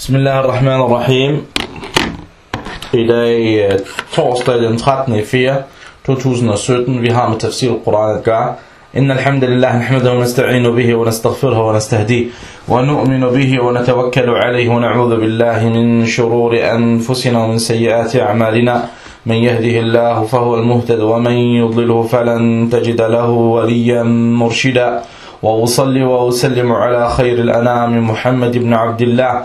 Bismillahirrahmanirrahim. I dag er torsdag den 13. i 4. 2017. Vi har med tafsir gøre. إن الحمد لله نحمده ونستعين به ونستغفره ونستهديه ونؤمن به ونتوكل عليه ونعوذ بالله من شرور أنفسنا ومن سيئات أعمالنا من يهده الله فهو المهتد ومن يضلله فلن تجد له وليا مرشدا وأصلي وأسلم على خير الأنام محمد بن عبد الله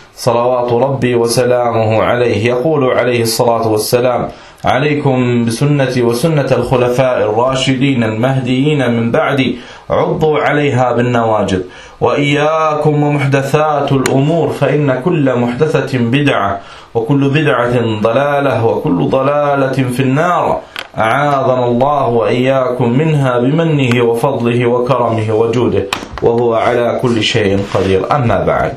صلوات ربي وسلامه عليه. يقول عليه الصلاة والسلام عليكم بسنتي وسنة الخلفاء الراشدين المهديين من بعدي. عضوا عليها بالنواجذ. وإياكم ومحدثات الأمور فإن كل محدثة بدعة وكل بدعة ضلالة وكل ضلالة في النار. أعاذنا الله وإياكم منها بمنه وفضله وكرمه وجوده وهو على كل شيء قدير. أما بعد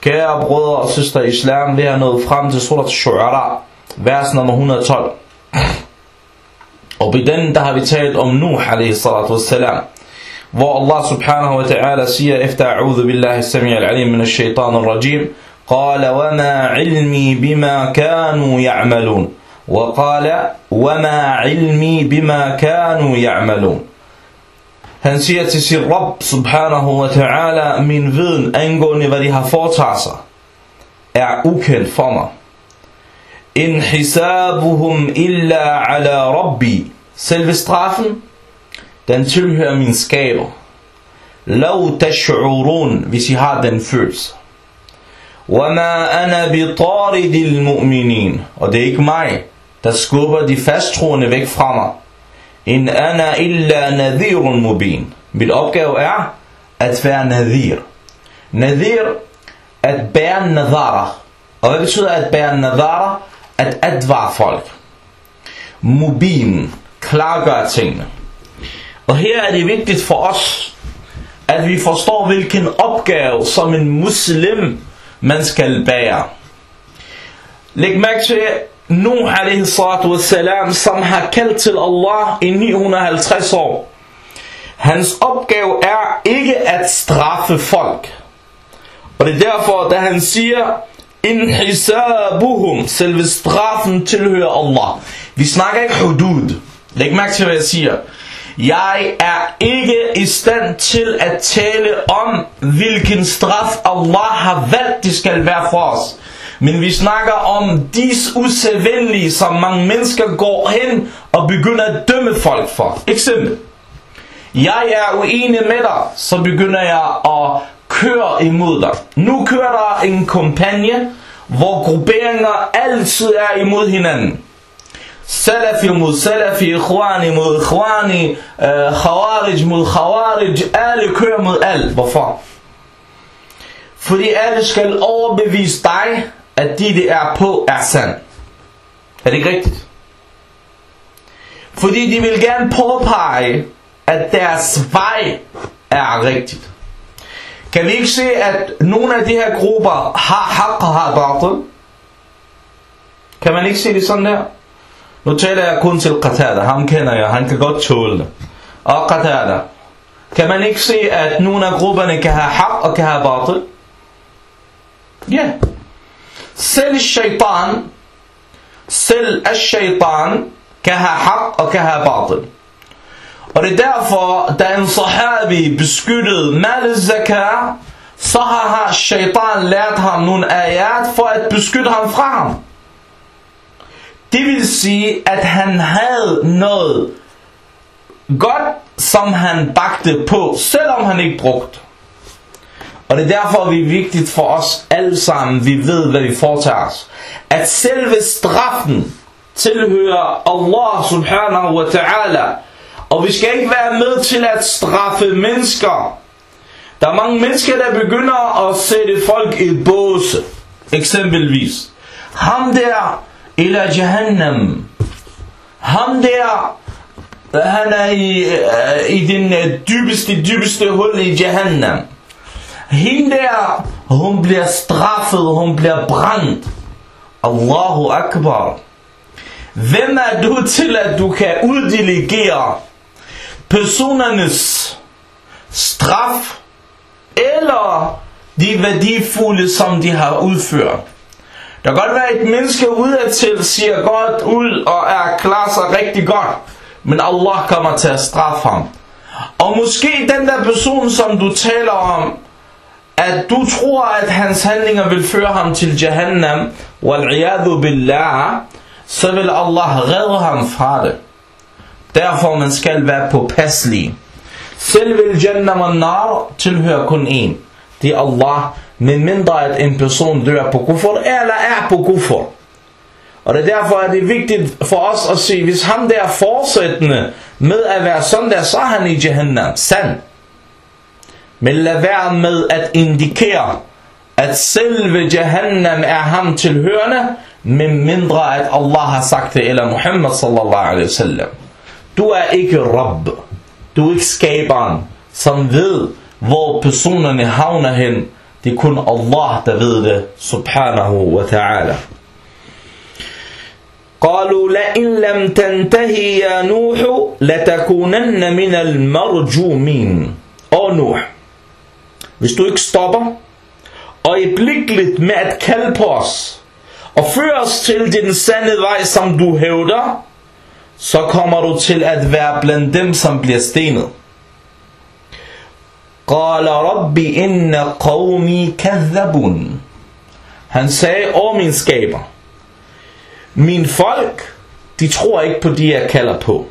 Kære brødre og søstre i islam, vi er nået frem til surat Shu'ara, vers nummer 112. Og i den, der har vi talt om Nuh, alaihi salatu wassalam, hvor Allah subhanahu wa ta'ala siger efter A'udhu billahi sami al-alim min al-shaytan al-rajim, قال وما علمي بما كانوا يعملون وقال وما علمي بما كانوا يعملون Han siger til sin Rabb subhanahu wa ta'ala, min viden angående hvad de har foretaget sig, er ukendt for mig. In hisabuhum illa ala rabbi. Selve straffen, den tilhører min skaber. Lav tash'urun, hvis I har den følelse. Wama ana bitaridil mu'minin. Og det er ikke mig, der skubber de fasttroende væk fra mig. In ana illa nadhirun mubin. Mit opgave er at være nadhir. Nadhir, at bære nadhara. Og hvad betyder at bære nadhara? At advare folk. Mubin, klargøre tingene. Og her er det vigtigt for os, at vi forstår hvilken opgave som en muslim man skal bære. Læg mærke til, Nuh alaihi salatu wassalam, som har kaldt til Allah i 950 år. Hans opgave er ikke at straffe folk. Og det er derfor, da han siger, In hisabuhum, selve straffen tilhører Allah. Vi snakker ikke hudud. Læg mærke til, hvad jeg siger. Jeg er ikke i stand til at tale om, hvilken straf Allah har valgt, det skal være for os. Men vi snakker om dis usædvanlige, som mange mennesker går hen og begynder at dømme folk for. Eksempel. Jeg er uenig med dig, så begynder jeg at køre imod dig. Nu kører der en kampagne, hvor grupperinger altid er imod hinanden. Salafi mod Salafi, Ikhwani mod Ikhwani, uh, øh, Khawarij mod Khawarij, alle kører mod alt. Hvorfor? Fordi alle skal overbevise dig, at det, det er på er sand. Er det ikke rigtigt? Fordi de vil gerne påpege, at deres vej er rigtigt. Kan vi ikke se, at nogle af de her grupper har haq og har batil? Kan man ikke se det sådan der? Nu taler jeg kun til Qatada, ham kender jeg, han kan godt tåle det. Og Qatada. Kan man ikke se, at nogle af grupperne kan have haq og kan have batil? Ja. Yeah. Selv shaitan, selv al-shaitan kan have haq og kan have batil. Og det er derfor, da en sahabi beskyttede mal zakah, så har shaitan lært ham nogle ayat for at beskytte ham fra ham. Det vil sige, at han havde noget godt, som han bagte på, selvom han ikke brugte. Og det er derfor, vi er vigtigt for os alle sammen, vi ved, hvad vi foretager os. At selve straffen tilhører Allah subhanahu wa ta'ala. Og vi skal ikke være med til at straffe mennesker. Der er mange mennesker, der begynder at sætte folk i båse. Eksempelvis. Ham der, ila jahannam, ham der, han er i, øh, i den øh, dybeste, dybeste hul i Jahannam. Hende der, hun bliver straffet, hun bliver brændt. Allahu Akbar. Hvem er du til, at du kan uddelegere personernes straf eller de værdifulde, som de har udført? Der kan godt være et menneske udadtil, siger godt ud og er klar sig rigtig godt, men Allah kommer til at straffe ham. Og måske den der person, som du taler om, at du tror, at hans handlinger vil føre ham til Jahannam, wal billah, så vil Allah redde ham fra det. Derfor man skal være påpasselig. vil Jannam og Nar tilhøre kun en. Det er Allah, men mindre at en person dør på kufur, eller er på kufur. Og det er derfor, at det er vigtigt for os at se, hvis ham der fortsættende med at være sådan der, så er han i Jahannam. Sandt. Men lad være med at indikere, at selve Jahannam er ham tilhørende, men mindre at Allah har sagt det, eller Muhammad sallallahu alaihi wasallam. Du er ikke Rabb. Du er ikke skaberen, som ved, hvor personerne havner hen. Det er kun Allah, der ved det, subhanahu wa ta'ala. قالوا لئن لم تنتهي يا نوح لتكونن من المرجومين Åh Nuh, hvis du ikke stopper øjeblikkeligt med at kalde på os og føre os til den sande vej, som du hævder, så kommer du til at være blandt dem, som bliver stenet. قال رب إن قومي كذبون Han sagde, åh min skaber, min folk, de tror ikke på de, jeg kalder på.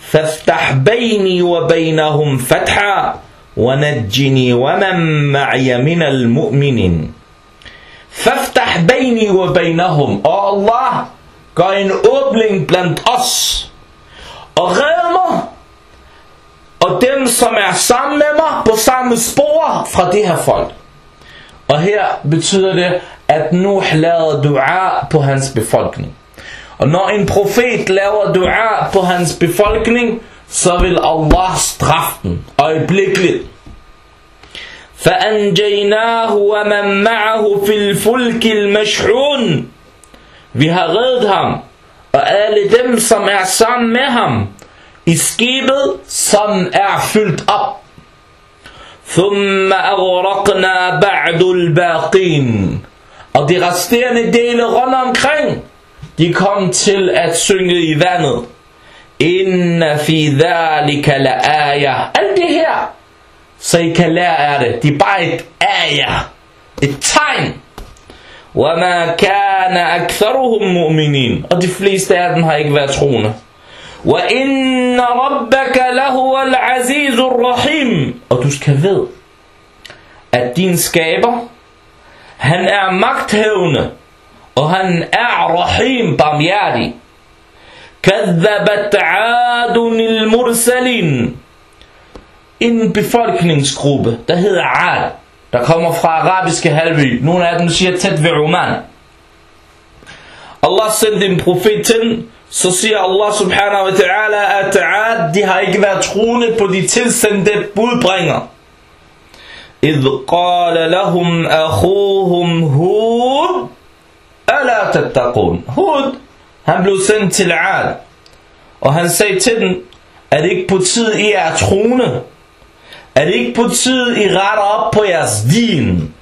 فافتح بيني وبينهم فتحا ونجني ومن معي من المؤمنين فافتح بيني وبينهم Og Allah gør en åbning blandt os og red mig og dem som er sammen med mig på samme spor fra det her folk og her betyder det at Nuh lavede dua på hans befolkning og når en profet laver dua på hans befolkning så vil Allah straffe den øjeblikkeligt فأنجيناه ومن معه في الفلك المشحون Vi har reddet ham og alle dem som er sammen med ham i skibet som er fyldt op ثم أغرقنا بعد الباقين og de resterende dele rundt omkring de kom til at synge i vandet Inna fi dhalika la aya Alt det her Så I kan lære af det Det er bare et aya Et tegn وَمَا كَانَ أَكْثَرُهُمْ مُؤْمِنِينَ Og de fleste af dem har ikke været troende وَإِنَّ رَبَّكَ لَهُوَ الْعَزِيزُ الرَّحِيمُ Og du skal ved At din skaber Han er magthævende Og han er rahim barmhjertig كذبت عاد المرسلين En befolkningsgruppe, der hedder Ad, der kommer fra arabiske halvø. Nogle af dem siger tæt ved Oman. Allah sendte en profet til, så siger Allah subhanahu wa ta'ala, at Ad, de har ikke været troende på de tilsendte budbringer. إذ قال لهم أخوهم هود ألا تتقون Hud han blev sendt til Al, og han sagde til dem, er det ikke på tid, I er troende? Er det ikke på tid, I retter op på jeres din?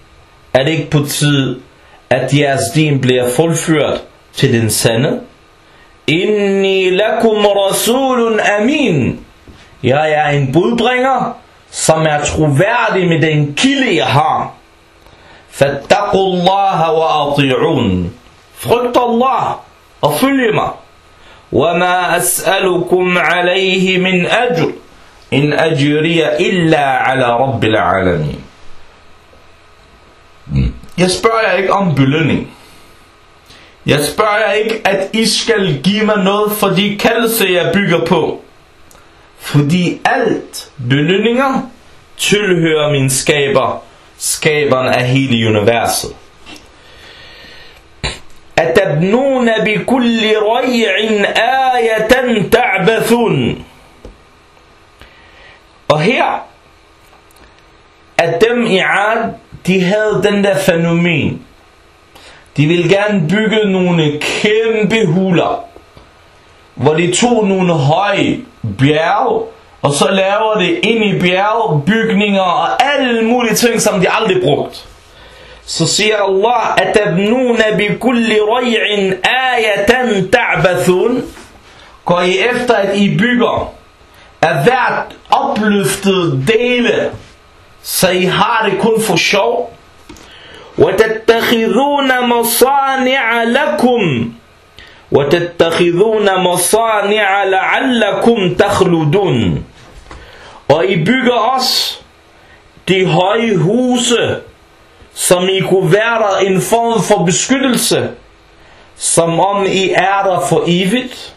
Er det ikke på tid, at jeres din bliver fuldført til den sande? Inni lakum rasulun amin. Jeg er en budbringer, som er troværdig med den kilde, jeg har. Fattakullaha wa ati'un. Frygt Allah og følge mig. وَمَا أَسْأَلُكُمْ عَلَيْهِ مِنْ أَجْرٍ إِنْ أَجْرِيَ إِلَّا عَلَى رَبِّ الْعَالَمِينَ Jeg spørger jer ikke om belønning. Jeg spørger jer ikke, at I skal give mig noget for de kaldelse, jeg bygger på. Fordi alt belønninger tilhører min skaber, skaberen af hele universet. أتبنون بكل ريع آية تعبثون Og her, at dem i Ad, de havde den der fænomen. De ville gerne bygge nogle kæmpe huler, hvor de tog nogle høje bjerge, og så laver det ind i bjerge, bygninger og alle mulige ting, som de aldrig brugt. Så siger Allah, at tabnuna bi kulli ray'in ayatan ta'bathun, går I efter, at I bygger af hvert opløftet dele, så I har det kun for sjov. وتتخذون مصانع لكم وتتخذون مصانع لعلكم تخلدون Og I bygger også de høje huse, som I kunne være der en form for beskyttelse, som om I er der for evigt.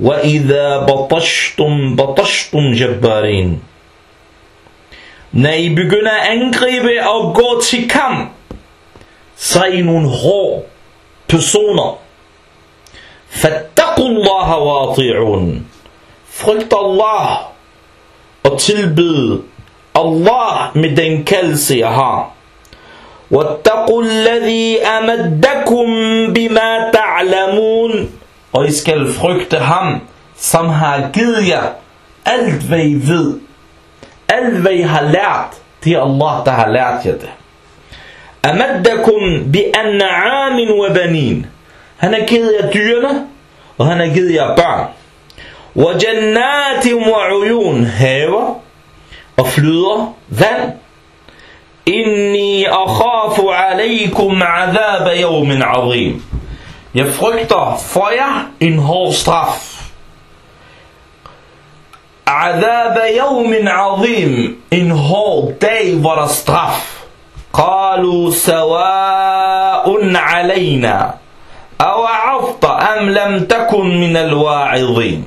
وَإِذَا بَطَشْتُمْ بَطَشْتُمْ جَبَّارِينَ Når I begynder at angribe og gå til kamp, så er I nogle hårde personer. فَاتَّقُوا اللَّهَ وَاطِعُونَ Frygt Allah og tilbed Allah med den kaldelse jeg har. وَاتَّقُوا الَّذِي أَمَدَّكُمْ بِمَا تَعْلَمُونَ Og I skal frygte ham, som har givet jer alt hvad I ved. Alt hvad I har lært, det er Allah, der har lært jer det. أَمَدَّكُمْ بِأَنَّعَامٍ وَبَنِينَ Han har givet jer dyrene, og han har givet jer børn. وَجَنَّاتٍ وَعُيُونَ Haver og flyder vand. Inni akhafu alaykum adhab yawmin azim. Jeg frygter for jer en hård straf. Adhab yawmin azim. En hård dag, hvor der straf. قالوا سواء علينا أوعظت أم لم تكن من الواعظين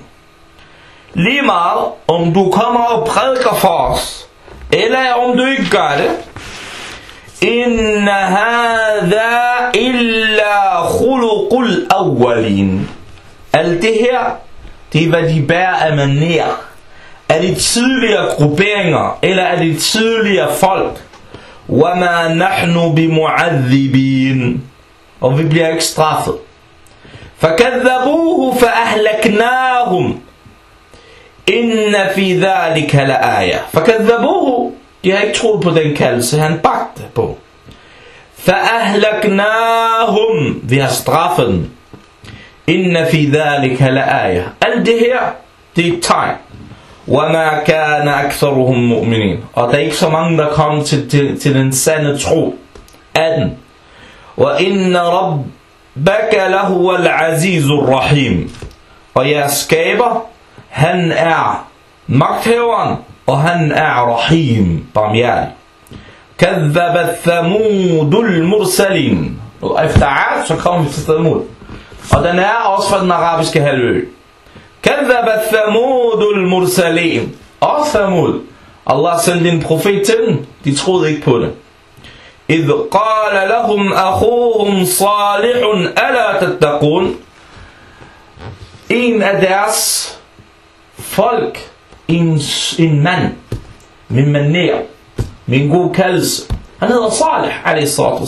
Lige meget, om du kommer og prædiker for os, eller om du ikke gør det. إن هذا إلا خلق الأولين Alt det her, det er hvad de bærer af maner. Af de tidligere grupperinger, eller af de tidligere folk. وَمَا نَحْنُ بِمُعَذِّبِينَ Og vi bliver ikke straffet. فَكَذَّبُوهُ فَأَهْلَكْنَاهُمْ إن في ذلك لآية فكذبوه de har ikke troet på den kaldelse han bagte på فأهلكناهم vi har straffet dem إن في ذلك لآية alt det her det er et tegn وما كان أكثرهم مؤمنين og der er ikke så mange der kom til, til, til den sande tro af den وإن ربك لهو العزيز الرحيم og jeres skaber han er magthaveren, og han er rahim, barmhjertig. Kadhabat Thamudul Mursalin. Og efter Ad, så kommer vi til Thamud. Og den er også fra den arabiske halvø. Kadhabat Thamudul Mursalin. Og Thamud. Allah sendte en profet til dem. De troede ikke på det. إذ قال لهم أخوهم صالح ألا تتقون En af deres folk, en, en mand med maner, med en god kaldelse. Han hedder Salih, alaihissalatu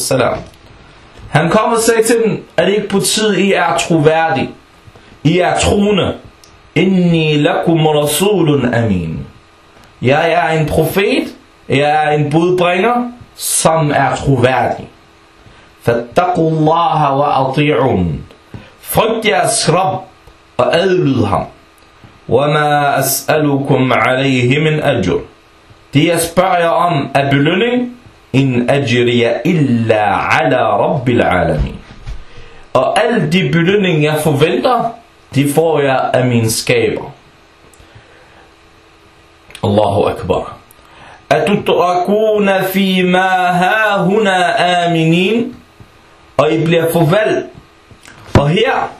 Han kommer og sagde til dem, at det ikke på tid, I er troværdige. I er troende. Inni lakum rasulun amin. Jeg er en profet, jeg er en budbringer, som er troværdig. Fattaqullaha wa ati'un. Frygt jeres Rabb og adlyd ham. وَمَا أَسْأَلُكُمْ عَلَيْهِ مِنْ أَجْرٍ Det jeg spørger jer om er belønning, in ajriya illa ala rabbil alamin. Og al de belønning jeg forventer, de får jeg af min skaber. Allahu Akbar. Atutrakuna fi ma hahuna aminin. Og I bliver forvalgt. Og her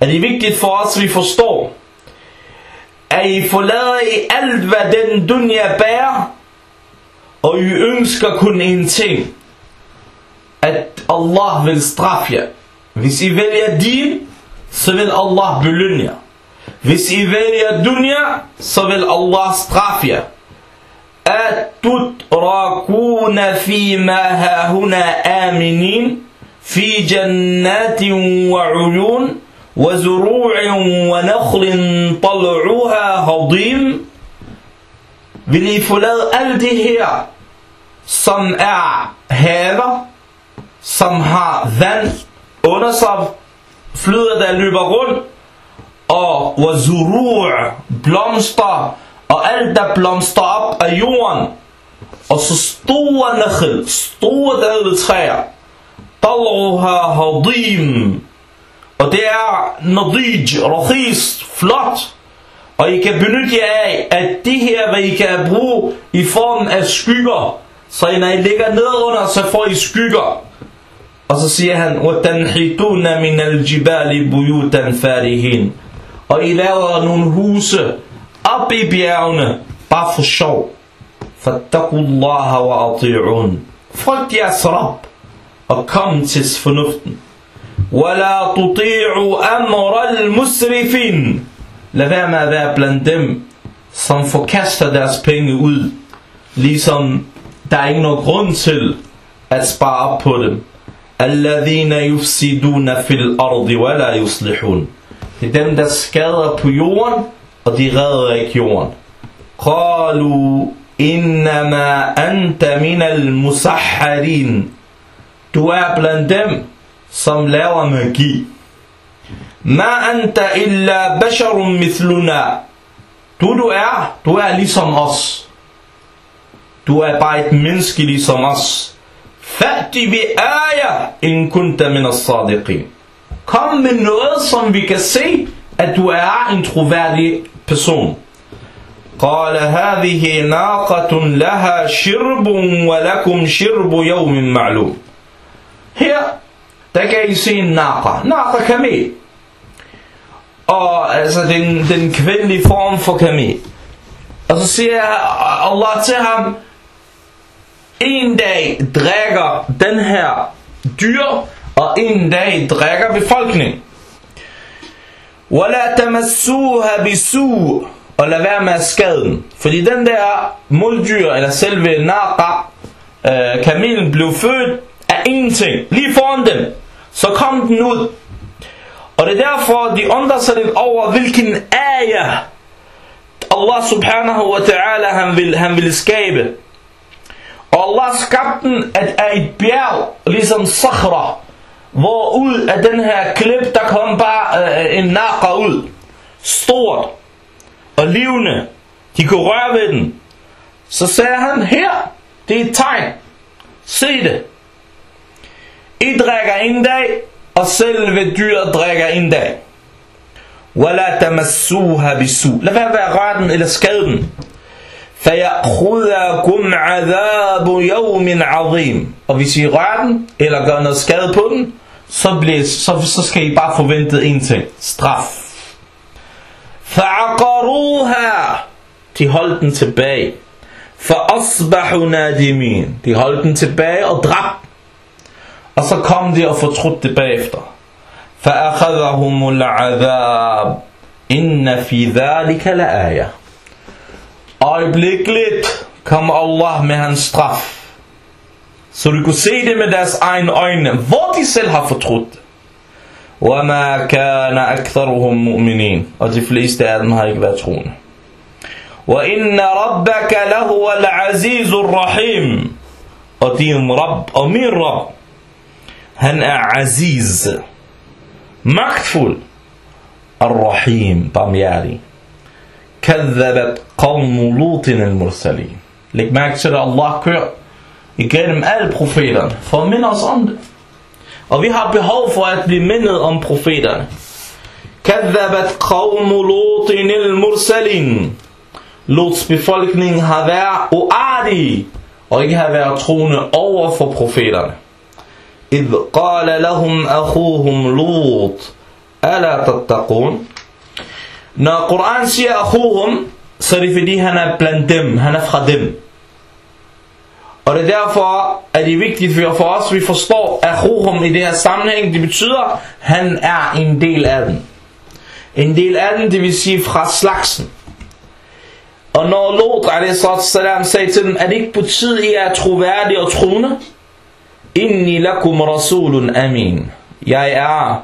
er det vigtigt for os, at vi forstår, at I forlader I alt, hvad den dunya bærer, og I ønsker kun en ting, at Allah vil straffe jer. Hvis I vælger din, så vil Allah belønne jer. Hvis I vælger dunya, så vil Allah straffe jer. أتتركون فيما هاهنا آمنين في جنات وعيون وزروع ونخل طلعها هضيم Vil I forlade alt det her, som er haver, som har vand under sig, flyder der løber rundt, og wazuru' blomster, og alt der blomster op af jorden, og så store nakhl, store dadletræer, dalruha hadim, og det er nadij, rahis, flot, og I kan benytte jer af, at det her, hvad I kan bruge i form af skygger, så når I ligger ned under, så får I skygger. Og så siger han, وَتَنْحِتُونَ مِنَ الْجِبَالِ بُيُوتًا فَارِهِينَ Og I laver nogle huse op i bjergene, bare for sjov. فَاتَّقُوا اللَّهَ وَأَطِيعُونَ Frygt jeres rab, og kom til fornuften. وَلَا تُطِيعُوا أَمْرَ الْمُسْرِفِينَ Lad være med at være blandt dem, som forkaster deres penge ud, ligesom der er ikke nogen grund til at spare op på dem. الذين يفسدون في الأرض ولا يصلحون Det er dem, der skader på jorden, og de redder ikke jorden. قالوا إنما أنت من المسحرين Du er blandt dem, som laver magi. Ma anta illa basharun mithluna. Du, du er, du er ligesom os. Du er bare et menneske ligesom os. Fati bi aya in kunta min as-sadiqin. Kom med noget, som vi kan se, at du er en troværdig person. قال هذه ناقة لها شرب ولكم شرب يوم معلوم. Her, der kan I se en naqa. Naqa kamel. Og altså den, den kvindelige form for kamel. Og så siger Allah til ham, en dag drikker den her dyr, og en dag drikker befolkningen. وَلَا تَمَسُّوهَا بِسُوء Og lad være med at skade den. Fordi den der muldyr, eller selve naqa, øh, kamelen blev født af ingenting. Lige foran dem. Så kom den ud. Og det er derfor, de undrer sig lidt over, hvilken ayah Allah subhanahu wa ta'ala han vil, han vil skabe. Og Allah skabte den at af et bjerg, ligesom Sakhra, hvor ud af den her klip, der kom bare øh, en naqa ud. Stort og levende. De kunne røre ved den. Så sagde han, her, det er et tegn. Se det. I drikker en dag, og selve dyret drikker en dag. وَلَا تَمَسُّوهَا بِسُوء Lad være ved at røre den eller skade den. فَيَأْخُذَكُمْ عَذَابُ يَوْمٍ عَظِيمٍ Og hvis I rører den, eller gør noget skade på den, så, bliver, så, så skal I bare forvente en ting. Straf. فَعَقَرُوهَا De holdt den tilbage. فَأَصْبَحُوا نَادِمِينَ De holdt den tilbage og dræbte og så kom de og fortrudte bagefter. فَأَخَذَهُمُ الْعَذَابِ إِنَّ فِي ذَلِكَ لَآيَةً Øjeblikkeligt kom Allah med hans straf. Så du kunne se det med deres egne øjne, hvor de selv har fortrudt. وَمَا كَانَ أَكْثَرُهُمْ مُؤْمِنِينَ Og de fleste af dem har ikke været troende. وَإِنَّ رَبَّكَ لَهُوَ الْعَزِيزُ الرَّحِيمُ Og din Rabb, og min Rabb, han er aziz, magtfuld, الرحيم barmhjertig. كذبت قوم لوط المرسلين Læg mærke til, at Allah kører igennem alle profeterne for at minde os om det. Og vi har behov for at blive mindet om profeterne. كذبت قوم لوط المرسلين Lots befolkning har været uartige og ikke har været troende over for profeterne. إذ قال لهم أخوهم لوط ألا تتقون Når Koran siger akhuhum, så er det fordi han er blandt dem, han er fra dem. Og det er derfor, at det er vigtigt for os, at vi forstår, at Ruhum i det her sammenhæng, det betyder, at han er en del af den. En del af den, det vil sige fra slagsen. Og når Lot a.s. sagde til dem, er det ikke på tid, I er troværdige og troende? Inni lakum rasulun amin. Jeg er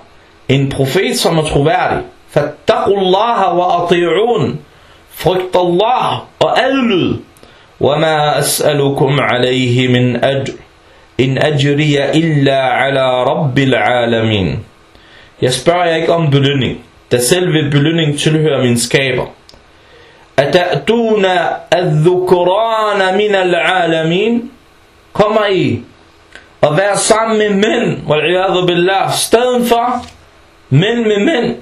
en profet, som er troværdig. Fattaqullaha wa ati'un. Frygt Allah og adlyd. وما أسألكم عليه من أجر إن أجري إلا على رب العالمين Jeg spørger jer ikke om belønning, da selve belønning tilhører min skaber. أتأتون الذكران من العالمين Kommer I قضايا صعب من من والعياذ بالله. استنفع من من من.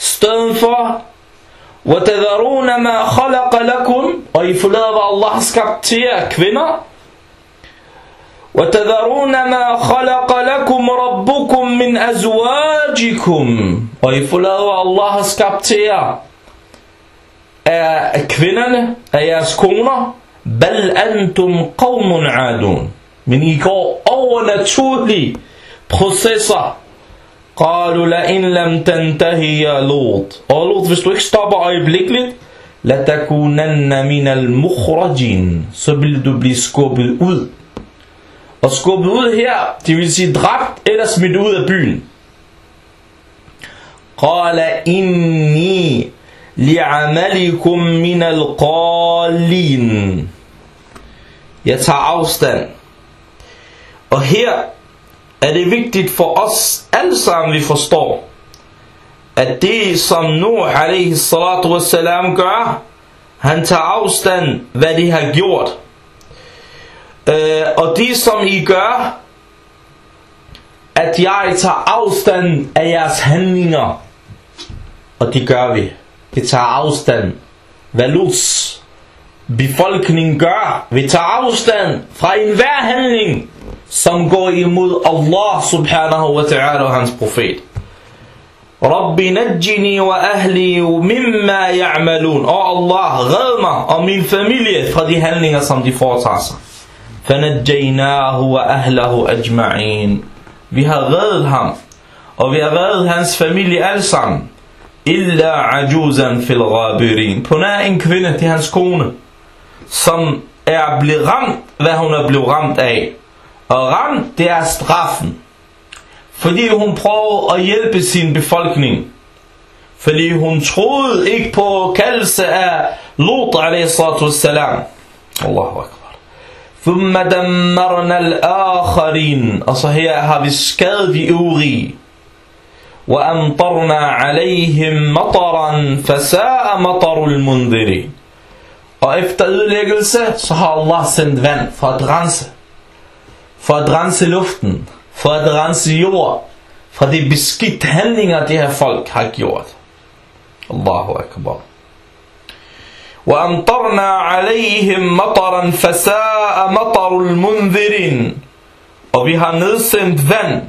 استنfar وتذرون ما خلق لكم. أي Allah har skabt til jer, kvinder. وتذرون ما خلق لكم ربكم من أزواجكم. أي förlövar Allahs skapt till er koner بل أنتم قوم عادون. Men I går over naturlige processer قالوا لئن لم تنتهي يا لوط Og Lot, hvis du ikke stopper øjeblikkeligt, لتكونن من المخرجين Så vil du blive skubbet ud. Og skubbet ud her, det vil sige dræbt eller smidt ud af byen. قال إني لعملكم من القالين Jeg tager afstand. og her er det vigtigt for os alle sammen, vi forstår, at det som Nuh alaihi salatu wassalam gør, han tager afstand, hvad de har gjort. Øh, og det som I gør, at jeg tager afstand af jeres handlinger, og det gør vi. Vi tager afstand, hvad Luts befolkning gør. Vi tager afstand fra enhver handling, som går imod Allah subhanahu wa ta'ala og hans profet. Rabbi najjini wa ahli mimma ya'malun. Og Allah, red mig og min familie fra de handlinger, som de foretager sig. Fanajjaynahu wa ahlahu ajma'in. Vi har reddet ham, og vi har reddet hans familie alle sammen. Illa ajuzan fil ghabirin. På nær en kvinde til hans kone, som er blevet ramt, hvad hun er blevet ramt af Og ramt, det er straffen. Fordi hun prøvede at hjælpe sin befolkning. Fordi hun troede ikke på kaldelse af Lut a.s. Allahu akbar. ثم دمرنا الآخرين Og så her har vi skadet de øvrige. وأمطرنا عليهم مطرا فساء مطر المنذرين Og efter ødelæggelse, så har Allah sendt vand for at rense. For at rense luften. For at rense jord. Fra de beskidte handlinger, det her folk har gjort. Allahu akbar. وأمطرنا عليهم مطرا فساء مطر المنذرين Og vi har nedsendt vand,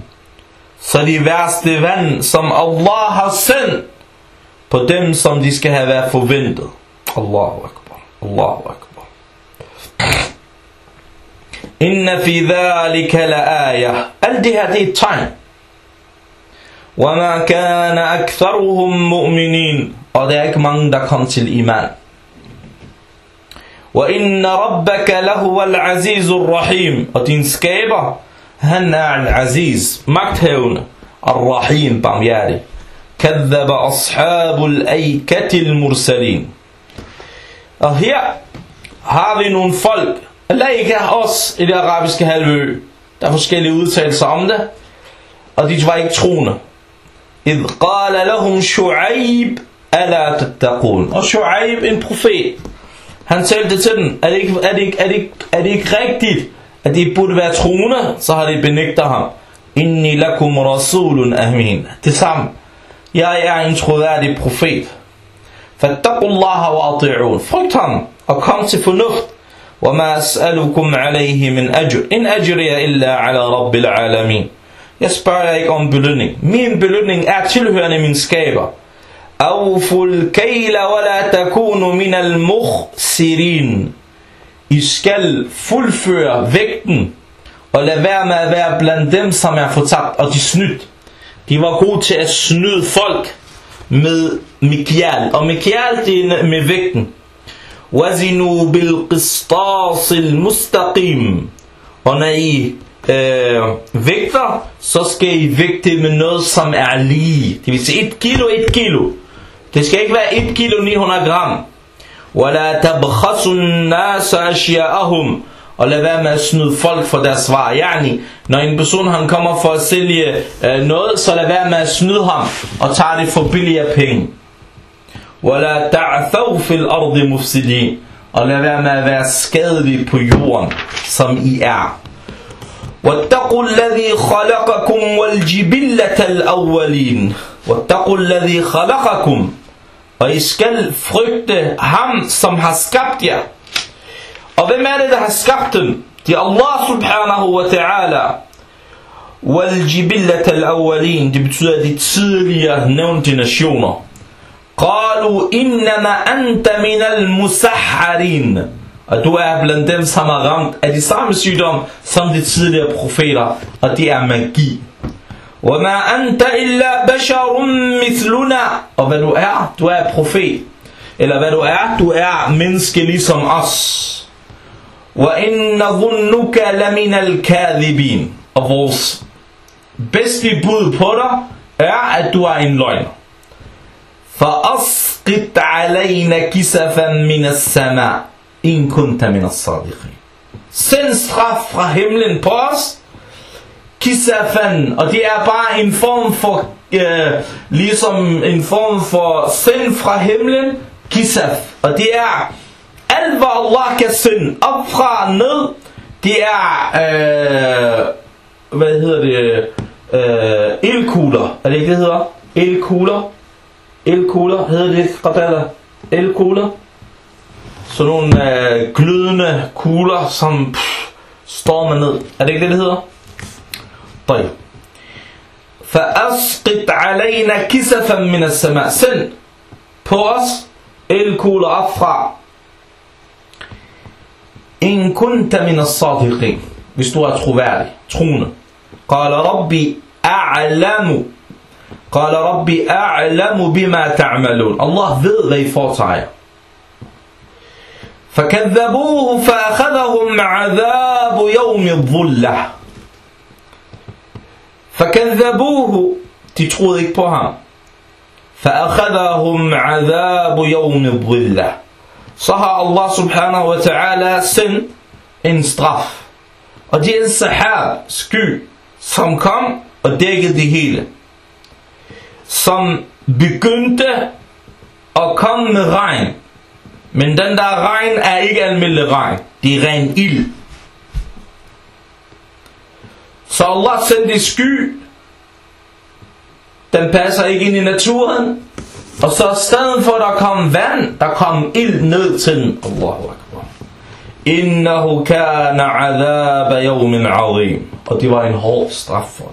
så de værste vand, som Allah har sendt, på dem, som de skal have været forventet. Allahu akbar. Allahu akbar. Aya. Alt det her, det er et tegn. وَمَا كَانَ أَكْثَرُهُمْ مُؤْمِنِينَ Og der er ikke mange, der kom til iman. وَإِنَّ رَبَّكَ لَهُوَ الْعَزِيزُ الرَّحِيمُ Og din skaber, han er al-aziz, magthævende, al-rahim, barmhjertig. كذب أصحاب الأيكة المرسلين Og her har vi nogle folk, eller ikke os i det arabiske halvø. Der er forskellige udtalelser om det, og de var ikke troende. إذ قال لهم شعيب ألا تتقون Og Shu'aib, en profet, han talte til dem, er det ikke, er det ikke, er det ikke, er det ikke rigtigt, at de burde være troende, så har de benægtet ham. Inni lakum rasulun amin. Det samme. Jeg er en troværdig profet. Fattaqullaha wa ati'un. Frygt ham og kom til fornuft. وما أسألكم عليه من أجر إن أجري إلا على رب العالمين Jeg spørger ikke om belønning. Min belønning er tilhørende min skaber. أوفوا الكيل ولا تكونوا من المخسرين I skal fuldføre vægten, og lade være med at være blandt dem, som er fortabt, og de snydt. De var gode til at snyde folk med mikial, og mikial det er med vægten. وَزِنُوا بِالْقِسْطَاسِ الْمُسْتَقِيمِ Og når I øh, vægter, så skal I vægte med noget, som er lige. Det vil sige 1 kilo, 1 kilo. Det skal ikke være 1 kilo 900 gram. وَلَا تَبْخَسُ النَّاسَ أَشْيَاءَهُمْ Og lad være med at snyde folk for deres svar. Yani, når en person han kommer for at sælge øh, noget, så lad være med at snyde ham og tage det for billigere penge. وَلَا تَعْثَوْ فِي الْأَرْضِ مُفْسِدِينَ Og lad være med at være skadelig på jorden, som I er. واتقوا الذي خلقكم والجبلة الأولين واتقوا الذي خلقكم Og I skal frygte ham, som har skabt jer. Og hvem er det, der har skabt dem? Det er Allah subhanahu wa ta'ala. والجبلة الأولين Det betyder de tidligere nævnte nationer. قالوا إنما أنت من المسحرين Og du er blandt dem, som er ramt af de samme sygdomme som de tidligere profeter, og det er magi. وَمَا أَنْتَ إِلَّا بَشَرٌ مِثْلُنَا Og hvad du er, du er profet. Eller hvad du er, du er menneske ligesom os. وَإِنَّ ظُنُّكَ لَمِنَ الْكَاذِبِينَ Og vores bedste bud på dig er, at du er en løgner. فَأَسْقِطْ عَلَيْنَا كِسَفًا مِنَ السَّمَاءِ إِن كُنْتَ مِنَ الصَّادِقِينَ Send straf fra himlen på os, kisafan, og det er bare en form for, øh, ligesom en form for send fra himlen, kisaf, og det er alt hvad Allah kan sende op fra ned, det er, øh, hvad hedder det, øh, elkugler, er det ikke det hedder? Elkugler, elkugler, hedder det ikke, Rabala? Elkugler? Sådan nogle øh, glødende kugler, som pff, stormer ned. Er det ikke det, det hedder? طيب فأسقط علينا كسفا من السماء send på os elkugler op fra إن كنت من الصادقين hvis du er troværdig, troende قال ربي أعلم قال ربي أعلم بما تعملون Allah ved hvad I foretager فكذبوه فأخذهم عذاب يوم الظلة فكذبوه de troede ikke på ham فأخذهم عذاب يوم الظلة så har Allah subhanahu wa ta'ala sendt en straf og det er en sahab sky som kom og dækkede det hele som begyndte at komme med regn men den der regn er ikke almindelig regn det er ren ild så Allah sendte sky den passer ikke ind i naturen. Og så i stedet for at der kom vand, der kom ild ned til den. Allahu akbar. Innahu kana adhab yawmin azim. Og det var en hård straf for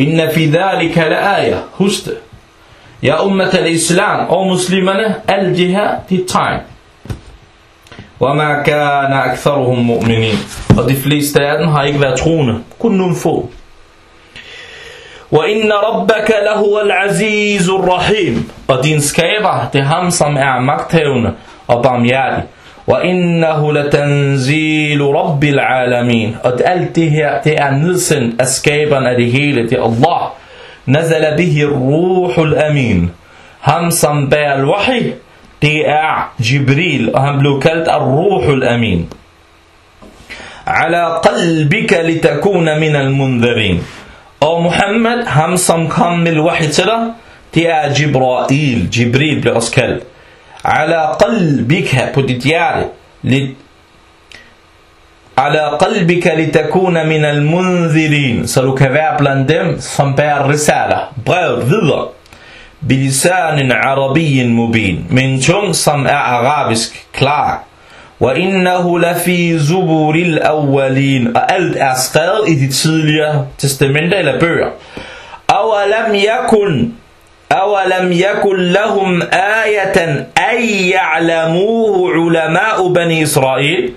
Inna fi dhalika la aya. Husk det. Ja, ummat al-islam og muslimerne, de her, de er tegn. وَمَا كَانَ أَكْثَرُهُمْ مُؤْمِنِينَ Og de fleste af dem har ikke været troende. Kun nogle få. وَإِنَّ رَبَّكَ لَهُوَ الْعَزِيزُ الرَّحِيمُ Og din skaber, det er ham, som er magthævende og barmhjertig. وَإِنَّهُ لَتَنْزِيلُ رَبِّ الْعَالَمِينَ Og alt det her, det er nedsendt af skaberen af det hele, det er Allah. نَزَلَ بِهِ الرُّوحُ الْأَمِينَ Ham, som bærer al-wahi, det er Jibril, og han blev kaldt al-Ruhul Amin. على قلبك لتكون من المنذرين Og Muhammad, ham som kom med wahi til dig, det er Jibrail. Jibril bliver også kaldt. Dit hjerte. Lit, ala qalbika litakuna min al-munzirin. Så du kan være blandt dem, som bærer risaler. Brevet videre. Arabiyyin mubin. Med en tung, som er arabisk klar. وَإِنَّهُ لَفِي زُبُرِ الْأَوَّلِينَ Og alt er skrevet i de tidligere testamenter eller bøger. أَوَلَمْ يَكُنْ أَوَلَمْ يَكُنْ لَهُمْ آيَةً أَن يَعْلَمُوهُ عُلَمَاءُ بَنِي إِسْرَائِيل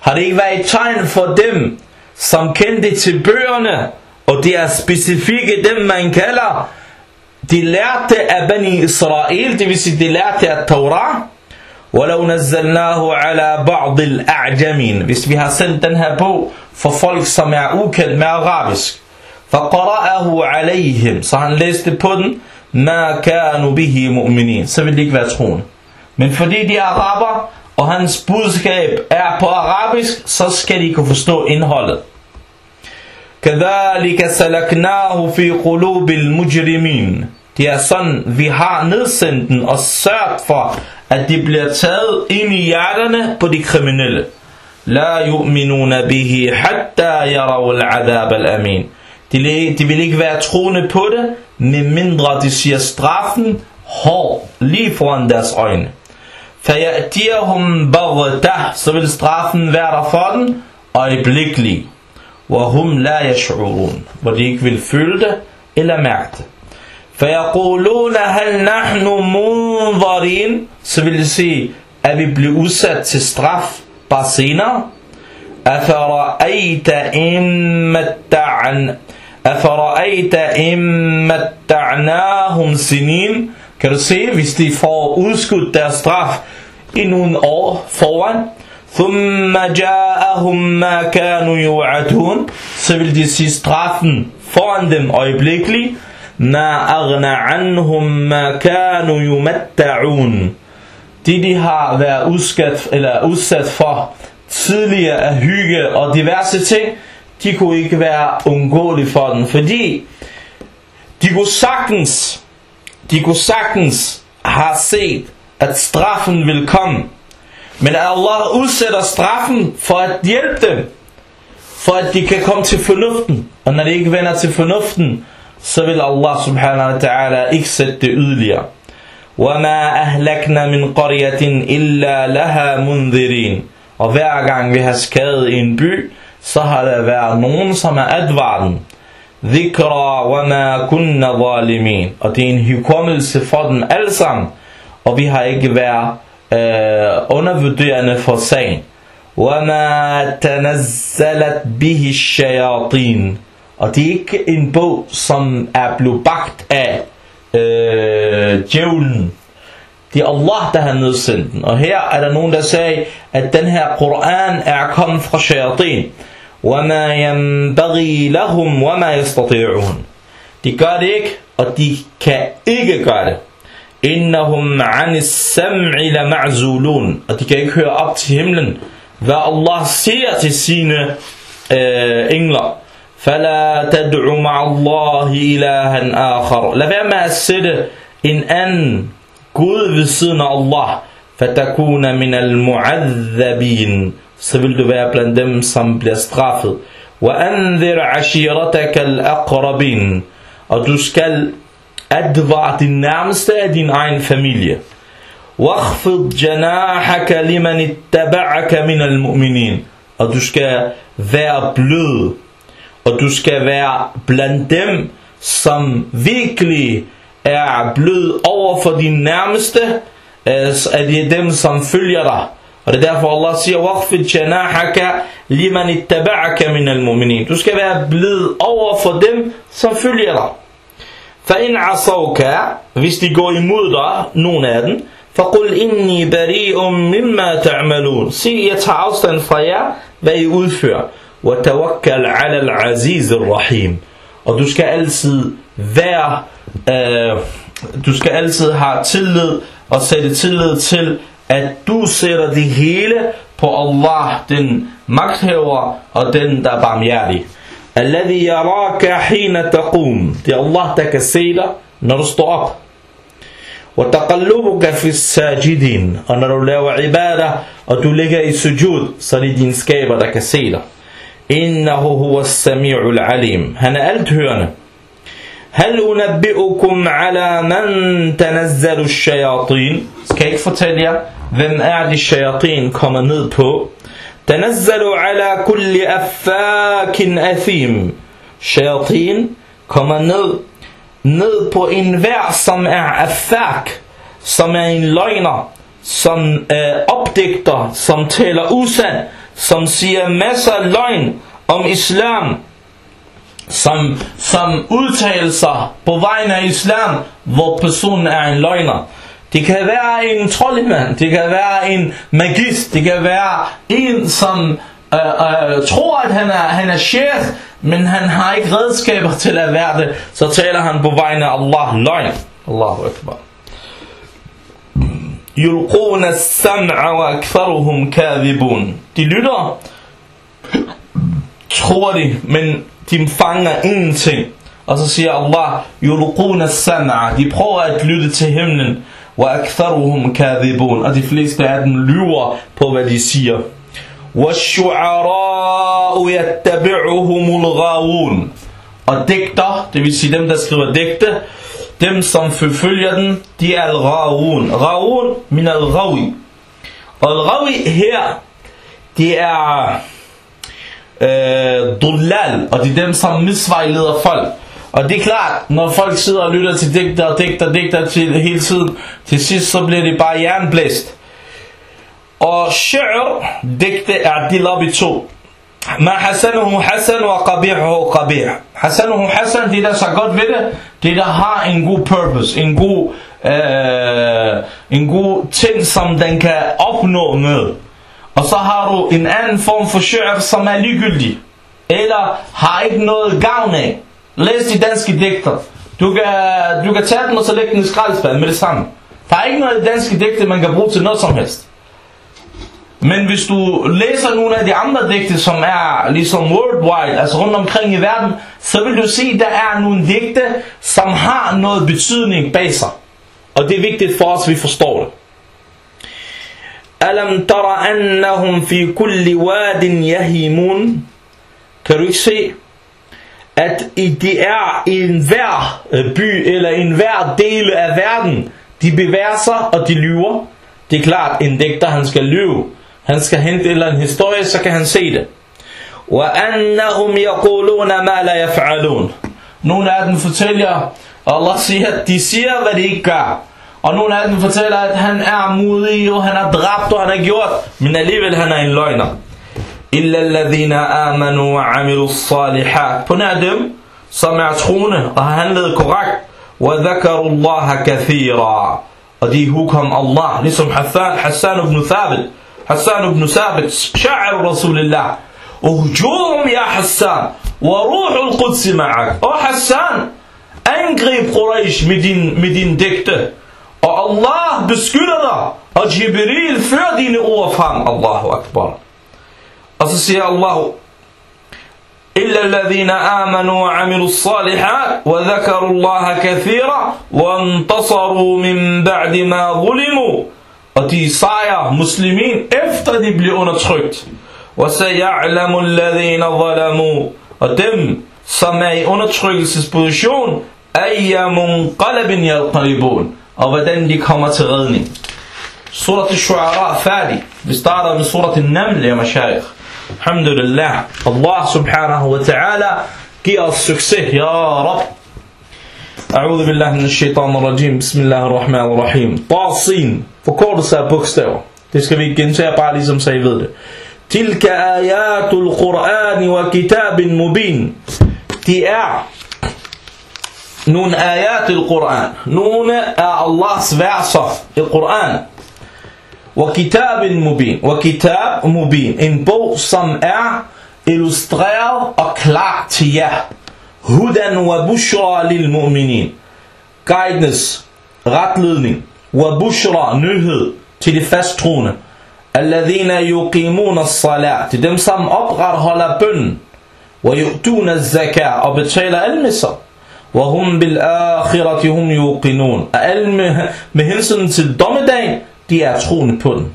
Har det ikke været et tegn for dem, som kendte til bøgerne, og det er specifikke dem, man kalder, de lærte af Bani Israel, det vil sige, de lærte af Torah, ولو نزلناه على بعض الأعجمين hvis vi har sendt den her bog for folk som er ukendt med arabisk فقرأه عليهم så han læste på den ما كانوا به مؤمنين så vil de ikke være troende men fordi de er araber og hans budskab er på arabisk så skal de kunne forstå indholdet كذلك سلكناه في قلوب المجرمين det er sådan vi har nedsendt den og sørget for at de bliver taget ind i hjerterne på de kriminelle. La yu'minuna bihi hatta yaraw al-adab al-amin. De, de vil ikke være troende på det, medmindre de siger straffen hård lige foran deres øjne. Fayatiyahum baghtah, så vil straffen være der for den øjeblikkelig. Wahum la yash'urun, hvor de ikke vil føle det eller mærke det. فَيَقُولُونَ هَلْ نَحْنُ مُنظَرِينَ Så vil det sige, at vi bliver udsat til straf bare senere. أَفَرَأَيْتَ إِمَّتَّعْنَ أَفَرَأَيْتَ إِمَّتَّعْنَاهُمْ سِنِينَ Kan du se, hvis de får udskudt deres straf i nogle år foran, ثُمَّ جَاءَهُمْ مَا كَانُوا يُوعَدُونَ Så vil de sige straffen foran dem øjeblikkeligt, ما أغنى عنهم ما كانوا يمتعون de de har været udsat, eller udsat for tidligere af hygge og diverse ting, de kunne ikke være undgåelige for den, fordi de kunne sagtens, de kunne sagtens have set, at straffen vil komme. Men at Allah udsætter straffen for at hjælpe dem, for at de kan komme til fornuften. Og når de ikke vender til fornuften, så vil Allah subhanahu wa ta'ala ikke sætte det yderligere. وَمَا أَهْلَكْنَا مِنْ قَرْيَةٍ إِلَّا لَهَا مُنذِرِينَ Og hver gang vi har skadet en by, så har der været nogen, som er advaren. Dhikra wa ma kunna zalimin. Og det er en hukommelse for dem alle sammen. Og vi har ikke været øh, undervurderende for sagen. Wa ma tanazzalat bihi shayatin. Og det er ikke en bog, som er blevet bagt af øh, djævlen. Det er Allah, der har nedsendt den. Og her er der nogen, der sagde, at den her Koran er kommet fra shayatin. وَمَا يَنْبَغِي لَهُمْ وَمَا يَسْتَطِيعُونَ De gør det ikke, og de kan ikke gøre det. إِنَّهُمْ عَنِ السَّمْعِ لَمَعْزُولُونَ Og de kan ikke høre op til himlen, hvad Allah siger til sine øh, engler. فلا تدع مع الله إلها آخر Lad være med at sætte en anden Gud ved siden af Allah فتكون من المعذبين så vil du være blandt dem som bliver straffet وأنذر عشيرتك الأقربين og du skal advare din nærmeste af din egen familie واخفض جناحك لمن اتبعك من المؤمنين og du skal være blød og du skal være blandt dem, som virkelig er blød over for din nærmeste, at det er dem, som følger dig. Og det er derfor Allah siger, وَخْفِدْ جَنَاحَكَ لِمَنِ اتَّبَعَكَ مِنَ الْمُؤْمِنِينَ Du skal være blød over for dem, som følger dig. فَإِنْ عَصَوْكَ Hvis de går imod dig, nogen af dem, فَقُلْ إِنِّي بَرِيءٌ مِمَّا تَعْمَلُونَ Sig, jeg tager afstand fra jer, hvad I udfører. وتوكل على العزيز الرحيم og du skal altid være øh, du skal altid have tillid og sætte tillid til at du sætter det hele på Allah den magthæver og den der er barmhjertig الذي يراك حين تقوم det er Allah der kan se dig når du står op وتقلبك في الساجدين og når du laver ibadah og du ligger i sujud så er det din skaber der kan se dig Innahu huwa sami'ul alim. Han er althørende. Hal unabbi'ukum ala man tanazzalu shayatin. Skal jeg ikke fortælle jer, hvem er de shayatin kommer ned på? Tanazzalu ala kulli affakin athim. Shayatin kommer ned, ned på en hver, som er affak, som er en løgner, som øh, opdigter, som taler usand, som siger masser af løgn om islam, som, som udtaler sig på vegne af islam, hvor personen er en løgner. Det kan være en troldemand, det kan være en magist, det kan være en, som øh, øh, tror, at han er, han er sheikh, men han har ikke redskaber til at være det, så taler han på vegne af Allah løgn. Allahu Akbar. يلقون السمع وأكثرهم كاذبون De lytter, tror de, men de fanger ingenting. Og så siger Allah, يلقون السمع De prøver at lytte til himlen. وأكثرهم كاذبون Og de fleste af dem lyver på, hvad de siger. والشعراء يتبعهم الغاوون Og digter, det vil sige dem, der skriver digte, dem som forfølger den, de er al-ghawun. Ghawun min al-ghawi. Og al-ghawi her, det er øh, dullal, og det er dem, som misvejleder folk. Og det er klart, når folk sidder og lytter til digter og digter og digter til hele tiden, til sidst så bliver det bare jernblæst. Og shi'r, digte er delt op i to. Ma hasanuhu hasan wa qabihuhu qabih. Hasanuhu hasan, det der så godt ved det, det der har en god purpose, en god, øh, en god ting, som den kan opnå med. Og så har du en anden form for shi'r, som er ligegyldig. Eller har ikke noget gavn af. Læs de danske digter. Du kan, du kan tage dem og så lægge den i skraldespand med det samme. Der er ikke noget i danske digte, man kan bruge til noget som helst. Men hvis du læser nogle af de andre digte, som er ligesom worldwide, altså rundt omkring i verden, så vil du se, at der er nogle digte, som har noget betydning bag sig. Og det er vigtigt for os, at vi forstår det. Alam tara annahum fi kulli wadin yahimun. Kan du ikke se, at det er i enhver by eller i enhver dele af verden, de bevæger sig og de lyver. Det er klart, en digter han skal lyve. Han skal hente en eller anden historie, så kan han se det. وَأَنَّهُمْ يَقُولُونَ مَا لَا يَفْعَلُونَ Nogle af dem fortæller, og Allah siger, at de siger, hvad de ikke gør. Og nogle af dem fortæller, at han er modig, og han er dræbt, og han er gjort. Men alligevel han er en løgner. إلا الذين آمنوا وعملوا الصالحات. فنادم سمعت خونة أهل الكرك وذكروا الله كثيرا. ودي هوكم الله. لسم حسان حسان بن ثابت. حسان بن ثابت شاعر رسول الله. أهجوم يا حسان وروح القدس معك. أو حسان انغريب قريش مدين مدين دكته. أو الله بسكولنا وجبريل فردين اوفهم الله أكبر. Siger Allah إلا الذين آمنوا وعملوا الصالحات وذكروا الله كثيرا وانتصروا من بعد ما ظلموا og de sejrer muslimin efter de bliver undertrykt. وَسَيَعْلَمُ الَّذِينَ ظَلَمُوا Og dem, som er i undertrykkelsesposition, أَيَّ مُنْقَلَبٍ يَلْقَلِبُونَ Og hvordan de kommer til redning. Surat al-Shu'ara er færdig. Vi starter med surat al-Naml, ja mashaykh. Alhamdulillah. Allah subhanahu wa ta'ala giver os succes, ya Rab. أعوذ بالله من الشيطان الرجيم بسم الله الرحمن الرحيم طاسين forkortelse af bogstaver. Det skal vi gentage bare ligesom så I ved det. Tilka ayatul Qur'an wa kitabin mubin. De er nogle ayat i Qur'an. Nogle af Allahs verser i Qur'an. وكتاب مبين. وكتاب مبين. إن بو صم إع إلستريال أكلاتيا هدى وبشرى للمؤمنين. Guidance. retledning وبشرى نهد til de الذين يقيمون الصلاة. Til dem som opretholder bøn ويؤتون الزكاة. og betaler almisser وهم بالآخرة هم يوقنون. alle med, med de er troende på den.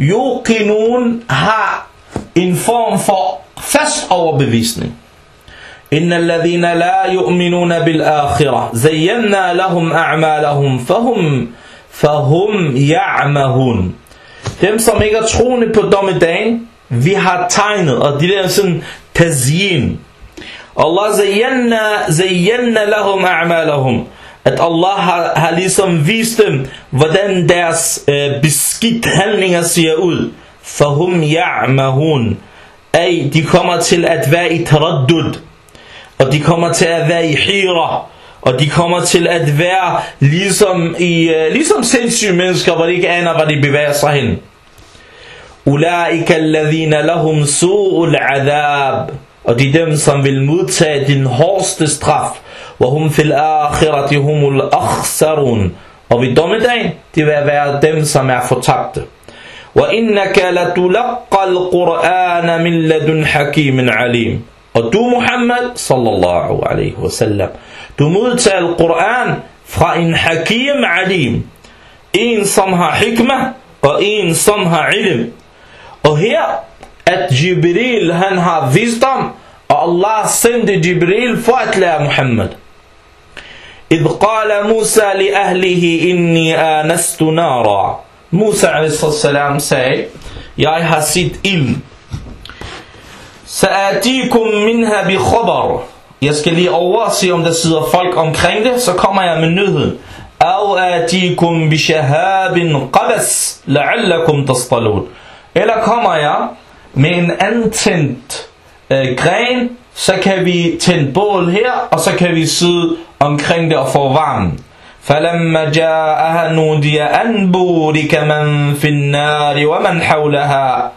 Yuqinun har en form for fast overbevisning. إن الذين لا يؤمنون بالآخرة زينا لهم أعمالهم فهم فهم يعمهون Dem som ikke er troende på dommedagen, vi har tegnet, og det der sådan tazyin. Allah zayyana, zayyana lahum a'malahum. at Allah har, har ligesom vist dem, hvordan deres øh, beskidt handlinger ser ud. fahum ya'mahun. Ej, de kommer til at være i taraddud, og de kommer til at være i hira, og de kommer til at være ligesom, i, øh, ligesom sindssyge mennesker, hvor de ikke aner, hvor de bevæger sig hen. Ulaika alladhina lahum su'ul adab. Og de er dem, som vil modtage din hårdeste straf. Wahum fil akhirati humul akhsarun. Og ved dommedagen, de vil være dem, som er fortabte. وَإِنَّكَ لَتُلَقَّ الْقُرْآنَ مِنْ لَدُنْ حَكِيمٍ عَلِيمٍ Og du, Muhammad, sallallahu alaihi wasallam, du modtager Al-Quran fra en hakim alim. En, som har hikmah, og en, som har ilm. Og her, at Jibril, han har visdom, og Allah sendte Jibril for at lære Muhammad. إذ قال موسى لأهله إني آنست نارا. موسى عليه الصلاة والسلام say Jeg har set ild سآتيكم منها بخبر. Jeg skal lige overse om der sidder folk omkring det Så kommer jeg أو آتيكم بشهاب قبس لعلكم تصطلون. إلى كما يا من أنتنت uh, så kan vi tænde bål her, og så kan vi sidde omkring det og få varmen. فلما جاءها نودي أن بورك من في النار ومن حولها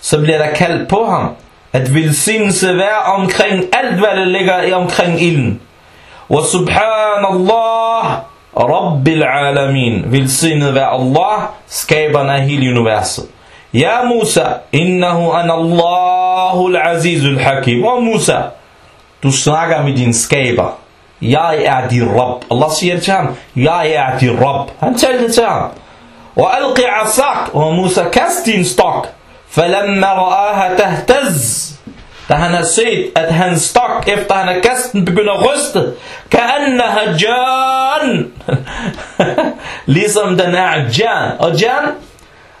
så bliver der kaldt på ham, at velsignelse være omkring alt, hvad der ligger omkring ilden. Og subhanallah, rabbil alamin, velsignet være Allah, skaberen af hele universet. يا موسى إنه أنا الله العزيز الحكيم. وموسى تصنعك من دين سكيبة يا إعدي الرب. الله سيئر تهم يا إعدي الرب. أنت اللي تهم وألقي عصاك. وموسى كاستين ستوك فلما رآها تهتز. da han har set, at hans stok, efter han har kastet den, begynder at ryste. Ka'anna ha'jan. ligesom den er jan. Og jan,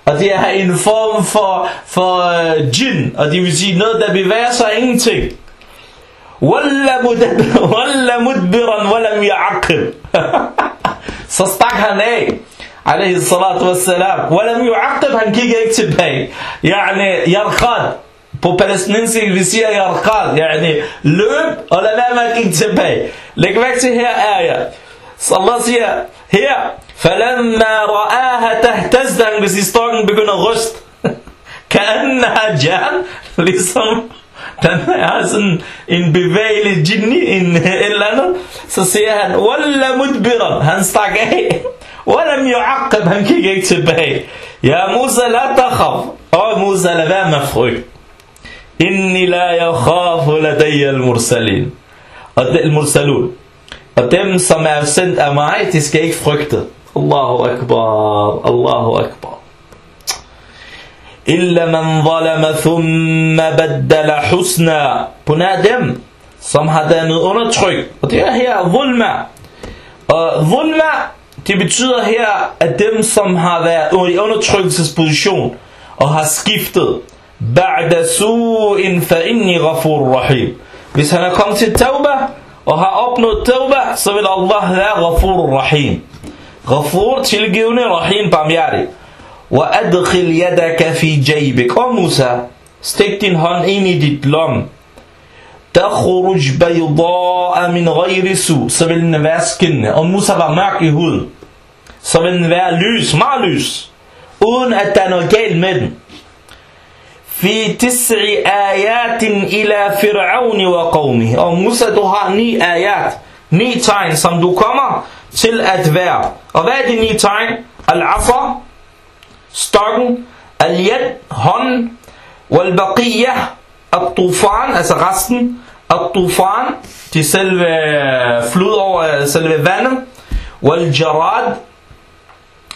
og det er en form for, for øh, uh, jinn. Og det vil sige noget, der bevæger sig ingenting. Walla mudbiran walam ya'aqib. Så stak han af. Alayhi salatu wassalam. Walam yu'aqib, han kigger ikke tilbage. Yani, yarqad. På palæstinensisk, vi siger yarqad. Yani, løb, og lad være med at kigge tilbage. Læg væk til her er jeg. Så Allah siger, her, فلما رآها تهتز dann bis begonnen röst. كأنها جان liksom den är sån en bevegelig jinni en eller annat så säger han walla mudbiran han stack ej ولم يعقب han gick inte tillbaka يا موسى لا تخف ja موسى لا var mafruk إني لا يخاف لدي المرسلين المرسلون och dem som är sendt av mig de ska inte frukta Allahu akbar, Allahu akbar. إلا من ظلم ثم بدل حسنا dem, som dannet undertryk. Og det er her vulma. Og vulma, det betyder her, at dem, som har været i undertrykkelsesposition og har skiftet, بعد سوء فإني غفور رحيم. Hvis han er kommet til tauba og har opnået tauba, så vil Allah være غفور rahim. Ghafur tilgivende, rahim barmhjertig. وأدخل يدك في جيبك Og Musa, stik din hånd ind i dit lom. تخرج بيضاء من غير سوء Så vil den være skinnende. Og Musa var mørk i hud. Så vil den være lys, meget lys. Uden at der er noget galt med den. في تسع آيات إلى فرعون وقومه Og Musa, du har ni ayat. Ni tegn, som du kommer til at være. Og hvad er de ni tegn? Al-Asa, stokken, al-yad, hånden, wal-baqiyah, at-tufan, altså resten, at-tufan, til selve flod over selve vandet, wal-jarad,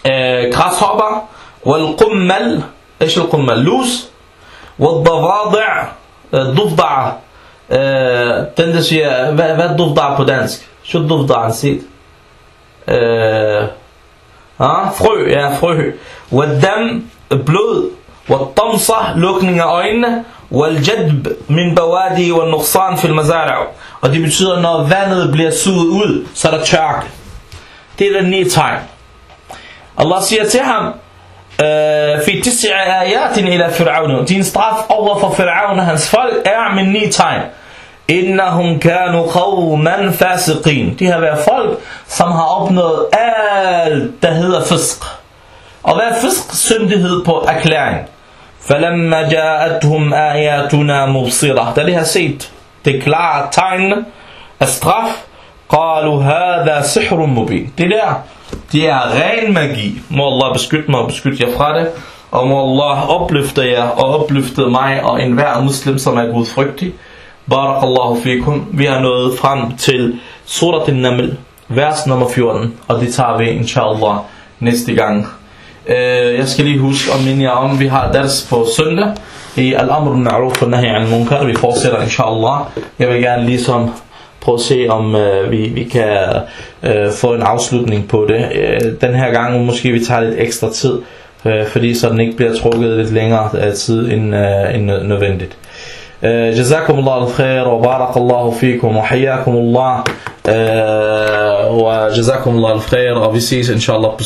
øh, græshopper, wal-qummal, إيش القمل لوس والضفادع الضفدع den der siger hvad, hvad er ضفدع øh, ah, frø ja frø والدم blod والطمصة lukning af øjnene والجدب من بوادي والنقصان في المزارع og det betyder når vandet bliver suget ud så er der tørke det er den ni tegn Allah siger til ham في تسع آيات إلى فرعون din straf over for Fir'aun og hans folk er med ni tegn Innahum kanu qawman fasiqin De har været folk, som har opnået alt, der hedder fisk Og hvad er fisk? Syndighed på erklæring فَلَمَّا جَاءَتْهُمْ آيَاتُنَا مُبْصِرَةً Da de har set det klare tegn af straf قالوا هذا سحر مبين Det der, det er ren magi. Må Allah beskytte mig og beskytte jer fra det. Og må Allah opløfte jer og opløfte mig og enhver muslim, som er gudfrygtig. Barakallahu fikum. Vi er nået frem til Surat al-Naml, vers nummer 14. Og det tager vi, inshallah, næste gang. Øh, jeg skal lige huske at minde jer om, vi har deres på søndag i Al-Amr al-Ma'ruf og Nahi al-Munkar. Vi fortsætter, inshallah. Jeg vil gerne ligesom prøve at se, om øh, vi, vi kan øh, få en afslutning på det. Øh, den her gang måske vi tager lidt ekstra tid, øh, fordi så den ikke bliver trukket lidt længere øh, tid end, øh, end nødvendigt. آه جزاكم الله الخير وبارك الله فيكم وحياكم الله. آه وجزاكم الله الخير. Inshallah på